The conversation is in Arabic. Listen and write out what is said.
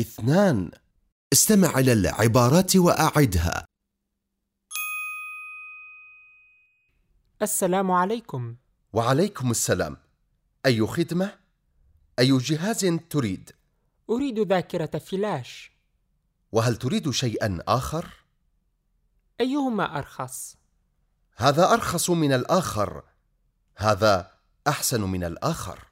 اثنان استمع إلى العبارات وأعدها السلام عليكم وعليكم السلام أي خدمة؟ أي جهاز تريد؟ أريد ذاكرة فلاش وهل تريد شيئا آخر؟ أيهما أرخص؟ هذا أرخص من الآخر هذا أحسن من الآخر